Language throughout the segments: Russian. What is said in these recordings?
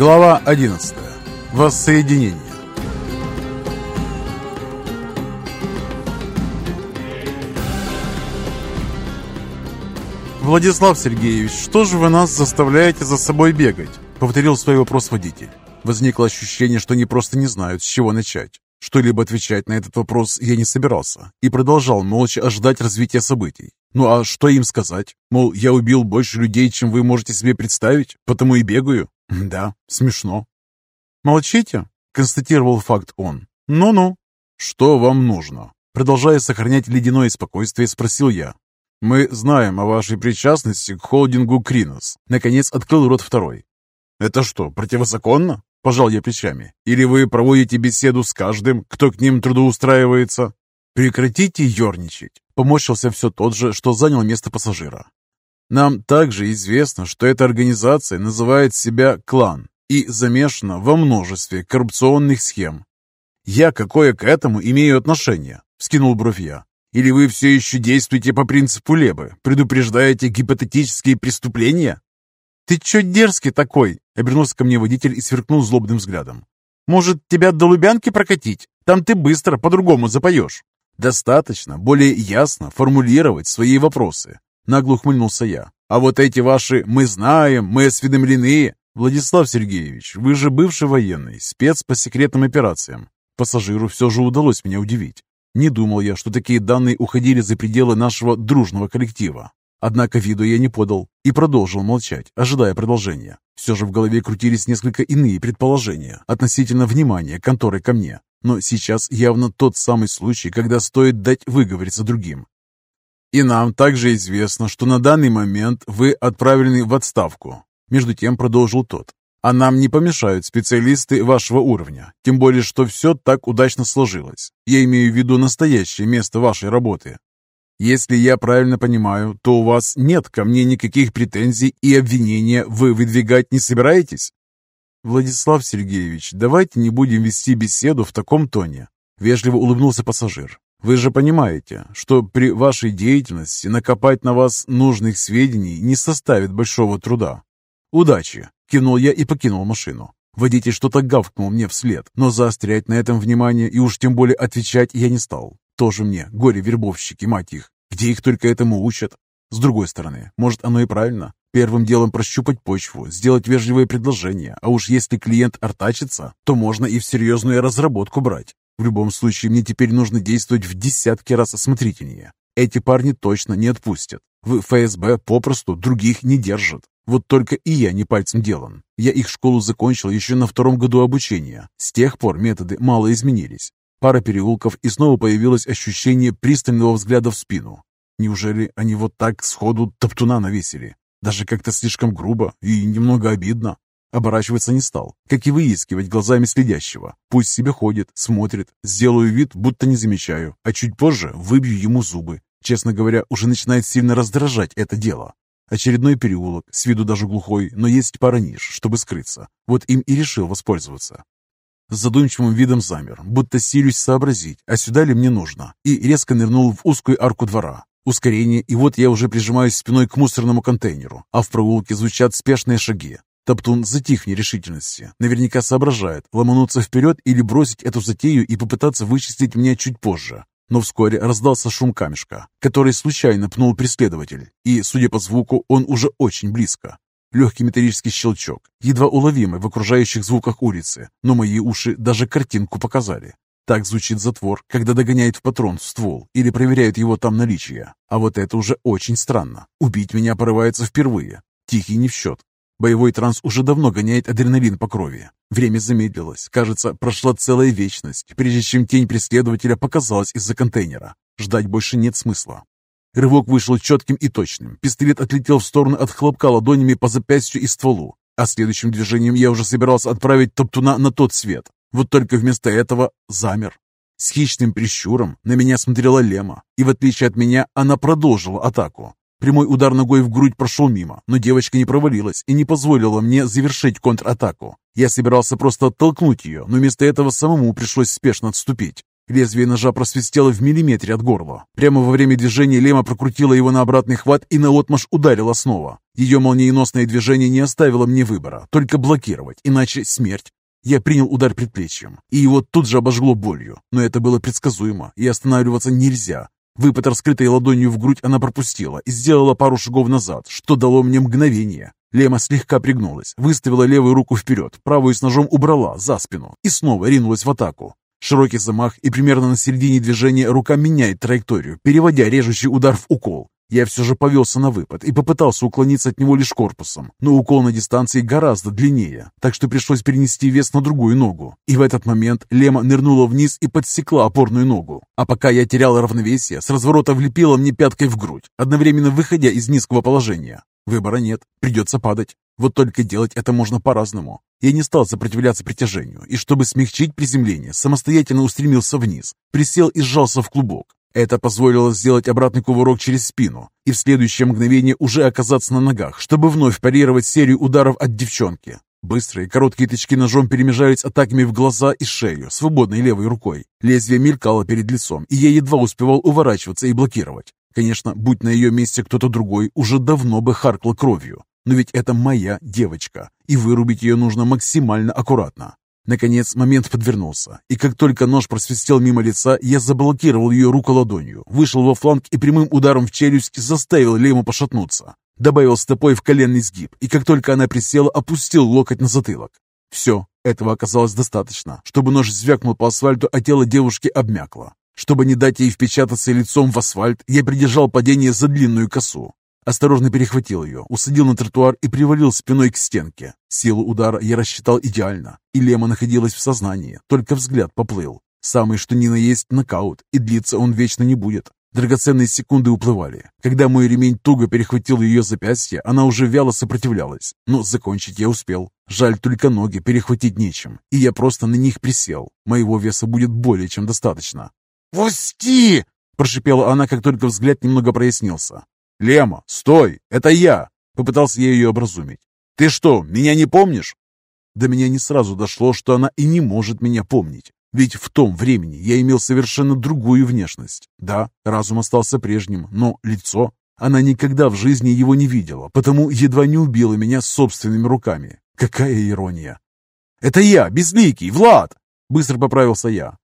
Глава 11. Воссоединение. «Владислав Сергеевич, что же вы нас заставляете за собой бегать?» — повторил свой вопрос водитель. Возникло ощущение, что они просто не знают, с чего начать. Что-либо отвечать на этот вопрос я не собирался и продолжал молча ожидать развития событий. Ну а что им сказать? Мол, я убил больше людей, чем вы можете себе представить, потому и бегаю? Да, смешно. «Молчите?» — констатировал факт он. «Ну-ну». «Что вам нужно?» Продолжая сохранять ледяное спокойствие, спросил я. «Мы знаем о вашей причастности к холдингу Кринос». Наконец открыл рот второй. «Это что, противозаконно?» – пожал я плечами. «Или вы проводите беседу с каждым, кто к ним трудоустраивается?» «Прекратите ерничать», – поморщился все тот же, что занял место пассажира. «Нам также известно, что эта организация называет себя «Клан» и замешана во множестве коррупционных схем. Я какое к этому имею отношение?» – вскинул бровь я. Или вы все еще действуете по принципу Лебы, предупреждаете гипотетические преступления?» «Ты че дерзкий такой?» — обернулся ко мне водитель и сверкнул злобным взглядом. «Может, тебя до Лубянки прокатить? Там ты быстро по-другому запоешь». «Достаточно более ясно формулировать свои вопросы», — нагло ухмыльнулся я. «А вот эти ваши «мы знаем», «мы осведомлены» Владислав Сергеевич, вы же бывший военный, спец по секретным операциям. Пассажиру все же удалось меня удивить. Не думал я, что такие данные уходили за пределы нашего дружного коллектива. Однако виду я не подал и продолжил молчать, ожидая продолжения. Все же в голове крутились несколько иные предположения относительно внимания конторы ко мне. Но сейчас явно тот самый случай, когда стоит дать выговориться другим. И нам также известно, что на данный момент вы отправлены в отставку. Между тем продолжил тот. А нам не помешают специалисты вашего уровня, тем более, что все так удачно сложилось. Я имею в виду настоящее место вашей работы. Если я правильно понимаю, то у вас нет ко мне никаких претензий и обвинения вы выдвигать не собираетесь? Владислав Сергеевич, давайте не будем вести беседу в таком тоне. Вежливо улыбнулся пассажир. Вы же понимаете, что при вашей деятельности накопать на вас нужных сведений не составит большого труда. Удачи! Кинул я и покинул машину. Водитель что-то гавкнул мне вслед, но заострять на этом внимание и уж тем более отвечать я не стал. Тоже мне, горе-вербовщики, мать их. Где их только этому учат? С другой стороны, может оно и правильно. Первым делом прощупать почву, сделать вежливое предложение, а уж если клиент артачится, то можно и в серьезную разработку брать. В любом случае, мне теперь нужно действовать в десятки раз осмотрительнее. Эти парни точно не отпустят. В ФСБ попросту других не держат. Вот только и я не пальцем делан. Я их школу закончил еще на втором году обучения. С тех пор методы мало изменились. Пара переулков, и снова появилось ощущение пристального взгляда в спину. Неужели они вот так сходу топтуна навесили? Даже как-то слишком грубо и немного обидно. Оборачиваться не стал, как и выискивать глазами следящего. Пусть себе ходит, смотрит, сделаю вид, будто не замечаю, а чуть позже выбью ему зубы. Честно говоря, уже начинает сильно раздражать это дело. Очередной переулок, с виду даже глухой, но есть пара ниш, чтобы скрыться. Вот им и решил воспользоваться. С задумчивым видом замер, будто силюсь сообразить, а сюда ли мне нужно, и резко нырнул в узкую арку двора. Ускорение, и вот я уже прижимаюсь спиной к мусорному контейнеру, а в проулке звучат спешные шаги. Топтун затих в нерешительности. Наверняка соображает, ломануться вперед или бросить эту затею и попытаться вычислить меня чуть позже. Но вскоре раздался шум камешка, который случайно пнул преследователь, и, судя по звуку, он уже очень близко. Легкий металлический щелчок, едва уловимый в окружающих звуках улицы, но мои уши даже картинку показали. Так звучит затвор, когда догоняет в патрон в ствол или проверяют его там наличие. А вот это уже очень странно. Убить меня порывается впервые. Тихий не в счет. Боевой транс уже давно гоняет адреналин по крови. Время замедлилось. Кажется, прошла целая вечность, прежде чем тень преследователя показалась из-за контейнера. Ждать больше нет смысла. Рывок вышел четким и точным. Пистолет отлетел в сторону от хлопка ладонями по запястью и стволу. А следующим движением я уже собирался отправить топтуна на тот свет. Вот только вместо этого замер. С хищным прищуром на меня смотрела Лема, и в отличие от меня она продолжила атаку. Прямой удар ногой в грудь прошел мимо, но девочка не провалилась и не позволила мне завершить контратаку. Я собирался просто оттолкнуть ее, но вместо этого самому пришлось спешно отступить. Лезвие ножа просвистело в миллиметре от горла. Прямо во время движения Лема прокрутила его на обратный хват и наотмашь ударила снова. Ее молниеносное движение не оставило мне выбора, только блокировать, иначе смерть. Я принял удар предплечьем, и его тут же обожгло болью, но это было предсказуемо, и останавливаться нельзя. Выпад, раскрытой ладонью в грудь, она пропустила и сделала пару шагов назад, что дало мне мгновение. Лема слегка пригнулась, выставила левую руку вперед, правую с ножом убрала за спину и снова ринулась в атаку. Широкий замах, и примерно на середине движения рука меняет траекторию, переводя режущий удар в укол. Я все же повелся на выпад и попытался уклониться от него лишь корпусом, но укол на дистанции гораздо длиннее, так что пришлось перенести вес на другую ногу. И в этот момент Лема нырнула вниз и подсекла опорную ногу. А пока я терял равновесие, с разворота влепила мне пяткой в грудь, одновременно выходя из низкого положения. Выбора нет, придется падать. Вот только делать это можно по-разному. Я не стал сопротивляться притяжению, и чтобы смягчить приземление, самостоятельно устремился вниз, присел и сжался в клубок. Это позволило сделать обратный кувырок через спину и в следующее мгновение уже оказаться на ногах, чтобы вновь парировать серию ударов от девчонки. Быстрые короткие тычки ножом перемежались атаками в глаза и шею, свободной левой рукой. Лезвие мелькало перед лицом, и я едва успевал уворачиваться и блокировать. Конечно, будь на ее месте кто-то другой, уже давно бы харкал кровью. Но ведь это моя девочка, и вырубить ее нужно максимально аккуратно. Наконец момент подвернулся, и как только нож просвистел мимо лица, я заблокировал ее руку ладонью, вышел во фланг и прямым ударом в челюсть заставил Лему пошатнуться. Добавил стопой в коленный сгиб, и как только она присела, опустил локоть на затылок. Все, этого оказалось достаточно, чтобы нож звякнул по асфальту, а тело девушки обмякло. Чтобы не дать ей впечататься лицом в асфальт, я придержал падение за длинную косу. Осторожно перехватил ее, усадил на тротуар и привалил спиной к стенке. Силу удара я рассчитал идеально, и Лема находилась в сознании, только взгляд поплыл. Самый что ни на есть нокаут, и длиться он вечно не будет. Драгоценные секунды уплывали. Когда мой ремень туго перехватил ее запястье, она уже вяло сопротивлялась. Но закончить я успел. Жаль, только ноги перехватить нечем, и я просто на них присел. Моего веса будет более чем достаточно. «Пусти!» – прошипела она, как только взгляд немного прояснился. «Лема, стой! Это я!» — попытался я ее образумить. «Ты что, меня не помнишь?» До меня не сразу дошло, что она и не может меня помнить. Ведь в том времени я имел совершенно другую внешность. Да, разум остался прежним, но лицо... Она никогда в жизни его не видела, потому едва не убила меня собственными руками. Какая ирония! «Это я, Безликий, Влад!» Быстро поправился я.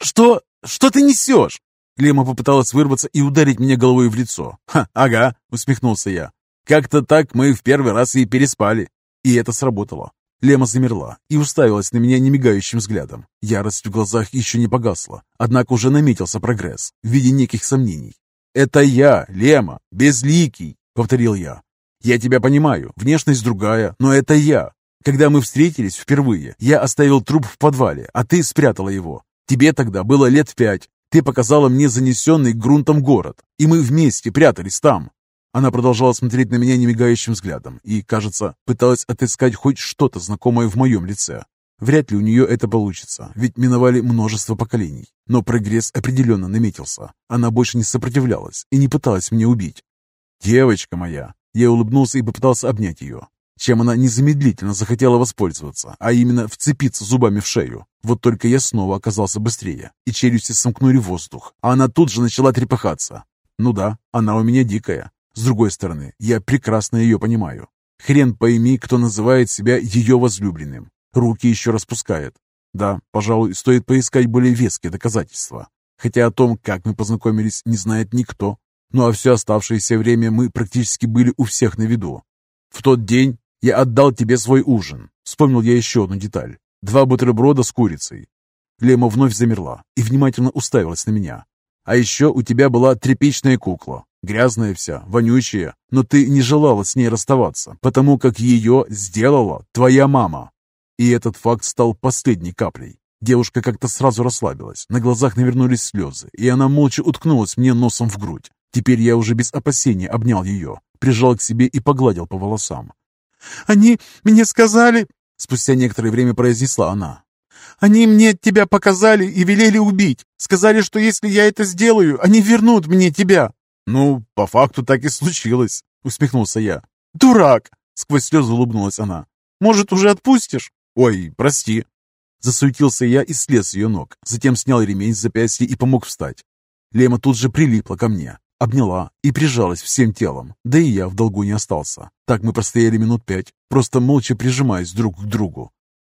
«Что? Что ты несешь?» Лема попыталась вырваться и ударить меня головой в лицо. «Ха, ага», — усмехнулся я. «Как-то так мы в первый раз и переспали». И это сработало. Лема замерла и уставилась на меня немигающим взглядом. Ярость в глазах еще не погасла, однако уже наметился прогресс в виде неких сомнений. «Это я, Лема, безликий», — повторил я. «Я тебя понимаю, внешность другая, но это я. Когда мы встретились впервые, я оставил труп в подвале, а ты спрятала его. Тебе тогда было лет пять, ты показала мне занесенный грунтом город, и мы вместе прятались там». Она продолжала смотреть на меня немигающим взглядом и, кажется, пыталась отыскать хоть что-то знакомое в моем лице. Вряд ли у нее это получится, ведь миновали множество поколений. Но прогресс определенно наметился. Она больше не сопротивлялась и не пыталась меня убить. «Девочка моя!» Я улыбнулся и попытался обнять ее чем она незамедлительно захотела воспользоваться, а именно вцепиться зубами в шею. Вот только я снова оказался быстрее, и челюсти сомкнули воздух, а она тут же начала трепыхаться. Ну да, она у меня дикая. С другой стороны, я прекрасно ее понимаю. Хрен пойми, кто называет себя ее возлюбленным. Руки еще распускает. Да, пожалуй, стоит поискать более веские доказательства. Хотя о том, как мы познакомились, не знает никто. Ну а все оставшееся время мы практически были у всех на виду. В тот день я отдал тебе свой ужин. Вспомнил я еще одну деталь. Два бутерброда с курицей. Лема вновь замерла и внимательно уставилась на меня. А еще у тебя была тряпичная кукла. Грязная вся, вонючая, но ты не желала с ней расставаться, потому как ее сделала твоя мама. И этот факт стал последней каплей. Девушка как-то сразу расслабилась, на глазах навернулись слезы, и она молча уткнулась мне носом в грудь. Теперь я уже без опасения обнял ее, прижал к себе и погладил по волосам. «Они мне сказали...» — спустя некоторое время произнесла она. «Они мне тебя показали и велели убить. Сказали, что если я это сделаю, они вернут мне тебя». «Ну, по факту так и случилось», — усмехнулся я. «Дурак!» — сквозь слезы улыбнулась она. «Может, уже отпустишь?» «Ой, прости». Засуетился я и слез с ее ног, затем снял ремень с запястья и помог встать. Лема тут же прилипла ко мне, обняла и прижалась всем телом, да и я в долгу не остался. Так мы простояли минут пять, просто молча прижимаясь друг к другу.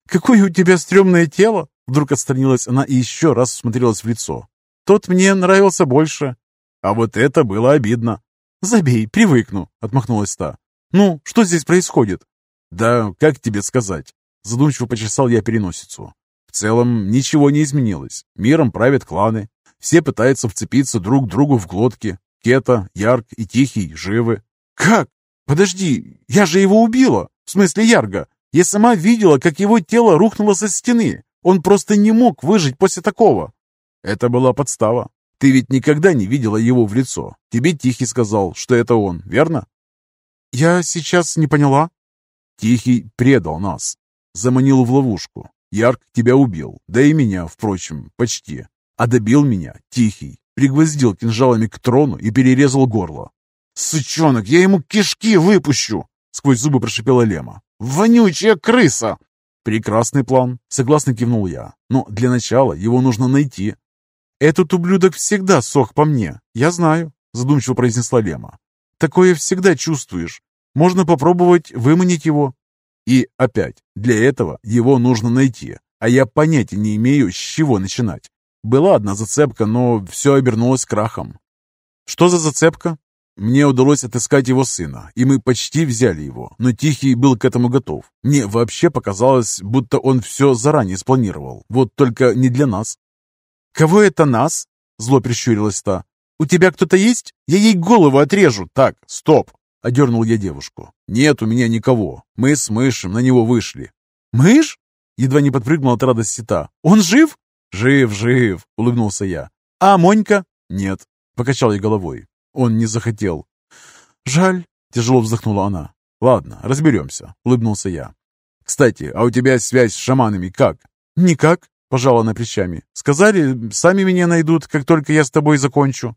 «Какое у тебя стрёмное тело!» Вдруг отстранилась она и еще раз смотрелась в лицо. «Тот мне нравился больше». «А вот это было обидно». «Забей, привыкну», — отмахнулась та. «Ну, что здесь происходит?» «Да, как тебе сказать?» Задумчиво почесал я переносицу. В целом, ничего не изменилось. Миром правят кланы. Все пытаются вцепиться друг другу в глотки. Кета, Ярк и Тихий живы. «Как? Подожди, я же его убила! В смысле Ярга! Я сама видела, как его тело рухнуло со стены. Он просто не мог выжить после такого!» Это была подстава. Ты ведь никогда не видела его в лицо. Тебе Тихий сказал, что это он, верно? Я сейчас не поняла. Тихий предал нас. Заманил в ловушку. Ярк тебя убил, да и меня, впрочем, почти. А добил меня Тихий. Пригвоздил кинжалами к трону и перерезал горло. «Сучонок, я ему кишки выпущу!» Сквозь зубы прошипела Лема. «Вонючая крыса!» «Прекрасный план», — согласно кивнул я. «Но для начала его нужно найти». «Этот ублюдок всегда сох по мне, я знаю», — задумчиво произнесла Лема. «Такое всегда чувствуешь. Можно попробовать выманить его. И опять, для этого его нужно найти, а я понятия не имею, с чего начинать. Была одна зацепка, но все обернулось крахом. Что за зацепка? Мне удалось отыскать его сына, и мы почти взяли его, но Тихий был к этому готов. Мне вообще показалось, будто он все заранее спланировал, вот только не для нас. «Кого это нас?» — зло прищурилась та. «У тебя кто-то есть? Я ей голову отрежу!» «Так, стоп!» — одернул я девушку. «Нет у меня никого. Мы с мышем на него вышли». «Мышь?» — едва не подпрыгнул от радости та. «Он жив?» «Жив, жив!» — улыбнулся я. «А Монька?» «Нет», — покачал я головой. Он не захотел. «Жаль», — тяжело вздохнула она. «Ладно, разберемся», — улыбнулся я. «Кстати, а у тебя связь с шаманами как?» «Никак», — пожала она плечами. «Сказали, сами меня найдут, как только я с тобой закончу».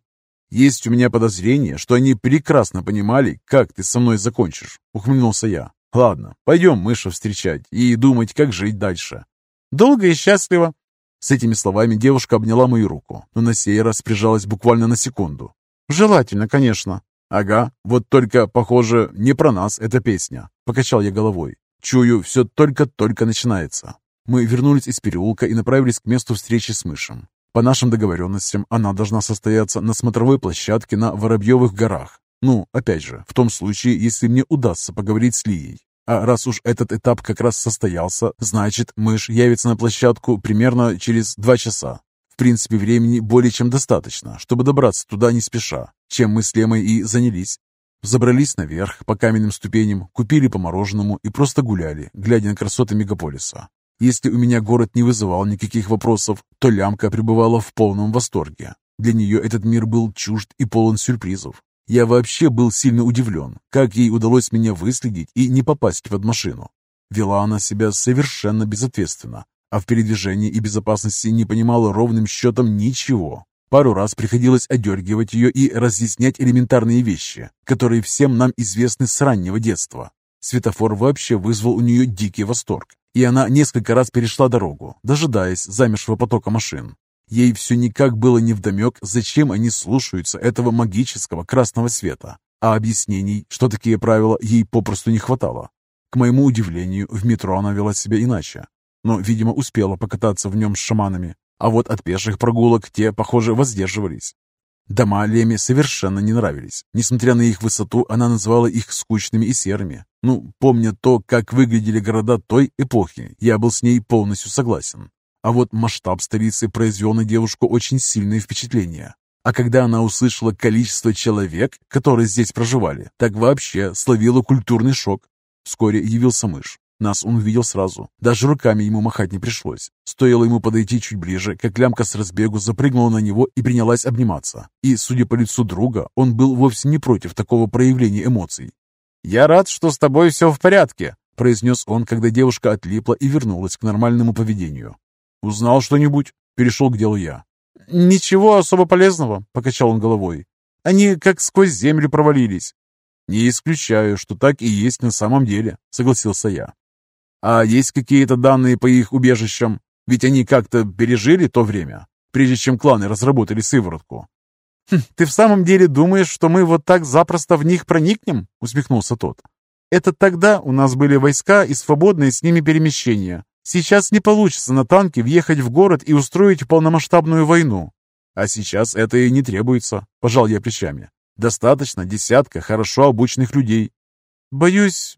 «Есть у меня подозрение, что они прекрасно понимали, как ты со мной закончишь», — ухмыльнулся я. «Ладно, пойдем мыша встречать и думать, как жить дальше». «Долго и счастливо». С этими словами девушка обняла мою руку, но на сей раз прижалась буквально на секунду. «Желательно, конечно». «Ага, вот только, похоже, не про нас эта песня», — покачал я головой. «Чую, все только-только начинается». Мы вернулись из переулка и направились к месту встречи с мышем. По нашим договоренностям, она должна состояться на смотровой площадке на Воробьевых горах. Ну, опять же, в том случае, если мне удастся поговорить с Лией. А раз уж этот этап как раз состоялся, значит, мышь явится на площадку примерно через два часа. В принципе, времени более чем достаточно, чтобы добраться туда не спеша, чем мы с Лемой и занялись. Забрались наверх по каменным ступеням, купили по мороженому и просто гуляли, глядя на красоты мегаполиса. Если у меня город не вызывал никаких вопросов, то лямка пребывала в полном восторге. Для нее этот мир был чужд и полон сюрпризов. Я вообще был сильно удивлен, как ей удалось меня выследить и не попасть под машину. Вела она себя совершенно безответственно, а в передвижении и безопасности не понимала ровным счетом ничего. Пару раз приходилось одергивать ее и разъяснять элементарные вещи, которые всем нам известны с раннего детства. Светофор вообще вызвал у нее дикий восторг и она несколько раз перешла дорогу, дожидаясь замершего потока машин. Ей все никак было невдомек, зачем они слушаются этого магического красного света, а объяснений, что такие правила, ей попросту не хватало. К моему удивлению, в метро она вела себя иначе, но, видимо, успела покататься в нем с шаманами, а вот от пеших прогулок те, похоже, воздерживались. Дома Леме совершенно не нравились. Несмотря на их высоту, она называла их скучными и серыми. Ну, помня то, как выглядели города той эпохи, я был с ней полностью согласен. А вот масштаб столицы произвел на девушку очень сильное впечатление. А когда она услышала количество человек, которые здесь проживали, так вообще словила культурный шок. Вскоре явился мышь. Нас он увидел сразу. Даже руками ему махать не пришлось. Стоило ему подойти чуть ближе, как лямка с разбегу запрыгнула на него и принялась обниматься. И, судя по лицу друга, он был вовсе не против такого проявления эмоций. «Я рад, что с тобой все в порядке», — произнес он, когда девушка отлипла и вернулась к нормальному поведению. «Узнал что-нибудь?» — перешел к делу я. «Ничего особо полезного», — покачал он головой. «Они как сквозь землю провалились». «Не исключаю, что так и есть на самом деле», — согласился я. «А есть какие-то данные по их убежищам?» Ведь они как-то пережили то время, прежде чем кланы разработали сыворотку. «Хм, «Ты в самом деле думаешь, что мы вот так запросто в них проникнем?» — усмехнулся тот. «Это тогда у нас были войска и свободные с ними перемещения. Сейчас не получится на танке въехать в город и устроить полномасштабную войну. А сейчас это и не требуется, пожал я плечами. Достаточно десятка хорошо обученных людей. Боюсь,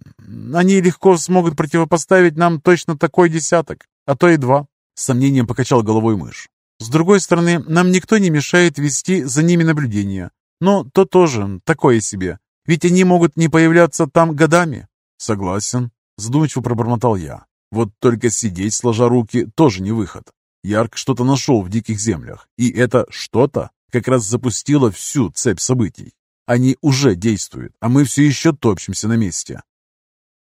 они легко смогут противопоставить нам точно такой десяток, а то и два. С сомнением покачал головой мышь. С другой стороны, нам никто не мешает вести за ними наблюдение. Но то тоже такое себе. Ведь они могут не появляться там годами. Согласен, задумчиво пробормотал я. Вот только сидеть, сложа руки, тоже не выход. Ярк что-то нашел в диких землях, и это что-то как раз запустило всю цепь событий. Они уже действуют, а мы все еще топчемся на месте.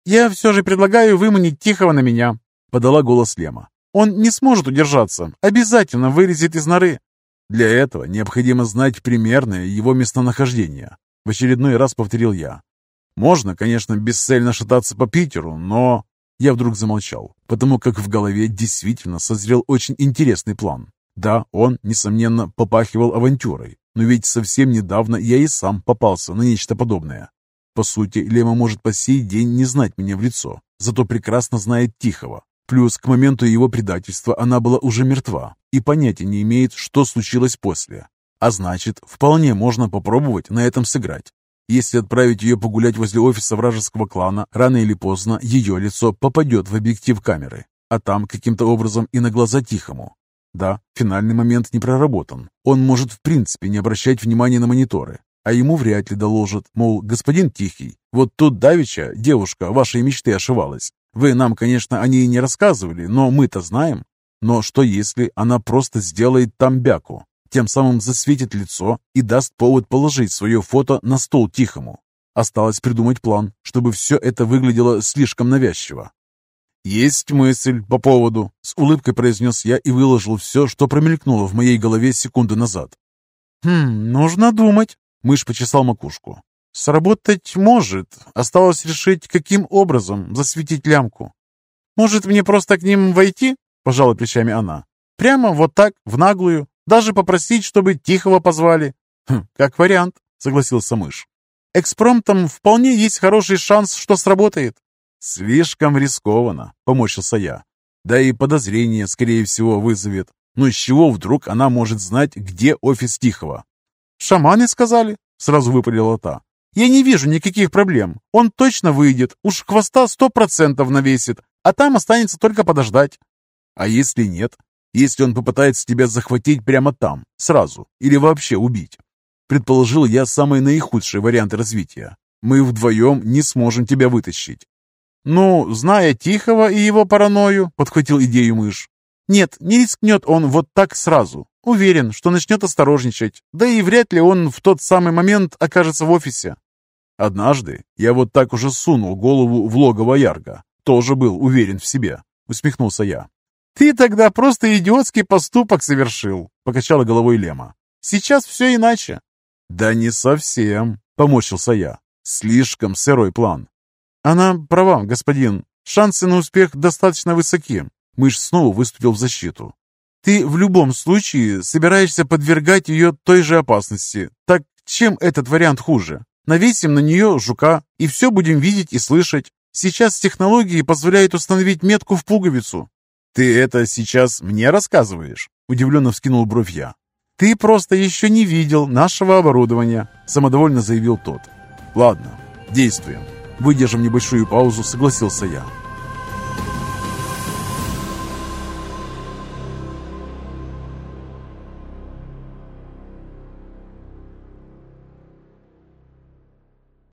«Я все же предлагаю выманить Тихого на меня», — подала голос Лема. Он не сможет удержаться, обязательно вылезет из норы. Для этого необходимо знать примерное его местонахождение. В очередной раз повторил я. Можно, конечно, бесцельно шататься по Питеру, но... Я вдруг замолчал, потому как в голове действительно созрел очень интересный план. Да, он, несомненно, попахивал авантюрой, но ведь совсем недавно я и сам попался на нечто подобное. По сути, Лема может по сей день не знать меня в лицо, зато прекрасно знает Тихого, Плюс к моменту его предательства она была уже мертва и понятия не имеет, что случилось после. А значит, вполне можно попробовать на этом сыграть. Если отправить ее погулять возле офиса вражеского клана, рано или поздно ее лицо попадет в объектив камеры, а там каким-то образом и на глаза Тихому. Да, финальный момент не проработан. Он может в принципе не обращать внимания на мониторы, а ему вряд ли доложат, мол, господин Тихий, вот тут давеча девушка вашей мечты ошивалась, вы нам, конечно, о ней не рассказывали, но мы-то знаем. Но что если она просто сделает там бяку, тем самым засветит лицо и даст повод положить свое фото на стол тихому? Осталось придумать план, чтобы все это выглядело слишком навязчиво. «Есть мысль по поводу», — с улыбкой произнес я и выложил все, что промелькнуло в моей голове секунду назад. «Хм, нужно думать», — мышь почесал макушку. Сработать может. Осталось решить, каким образом засветить лямку. Может, мне просто к ним войти? Пожала плечами она. Прямо вот так, в наглую. Даже попросить, чтобы Тихого позвали. Хм, как вариант, согласился мышь. Экспромтом вполне есть хороший шанс, что сработает. Слишком рискованно, поморщился я. Да и подозрение, скорее всего, вызовет. Но с чего вдруг она может знать, где офис Тихого? «Шаманы сказали», — сразу выпалила та. Я не вижу никаких проблем. Он точно выйдет, уж хвоста сто процентов навесит, а там останется только подождать. А если нет? Если он попытается тебя захватить прямо там, сразу, или вообще убить? Предположил я самые наихудшие варианты развития. Мы вдвоем не сможем тебя вытащить. «Ну, зная Тихого и его паранойю», — подхватил идею мышь. «Нет, не рискнет он вот так сразу. Уверен, что начнет осторожничать. Да и вряд ли он в тот самый момент окажется в офисе. Однажды я вот так уже сунул голову в логово Ярга. Тоже был уверен в себе, усмехнулся я. «Ты тогда просто идиотский поступок совершил», — покачала головой Лема. «Сейчас все иначе». «Да не совсем», — поморщился я. «Слишком сырой план». «Она права, господин. Шансы на успех достаточно высоки». Мышь снова выступил в защиту. Ты в любом случае собираешься подвергать ее той же опасности. Так чем этот вариант хуже? Навесим на нее жука, и все будем видеть и слышать. Сейчас технологии позволяют установить метку в пуговицу. Ты это сейчас мне рассказываешь? Удивленно вскинул бровь я. Ты просто еще не видел нашего оборудования, самодовольно заявил тот. Ладно, действуем. Выдержав небольшую паузу, согласился я.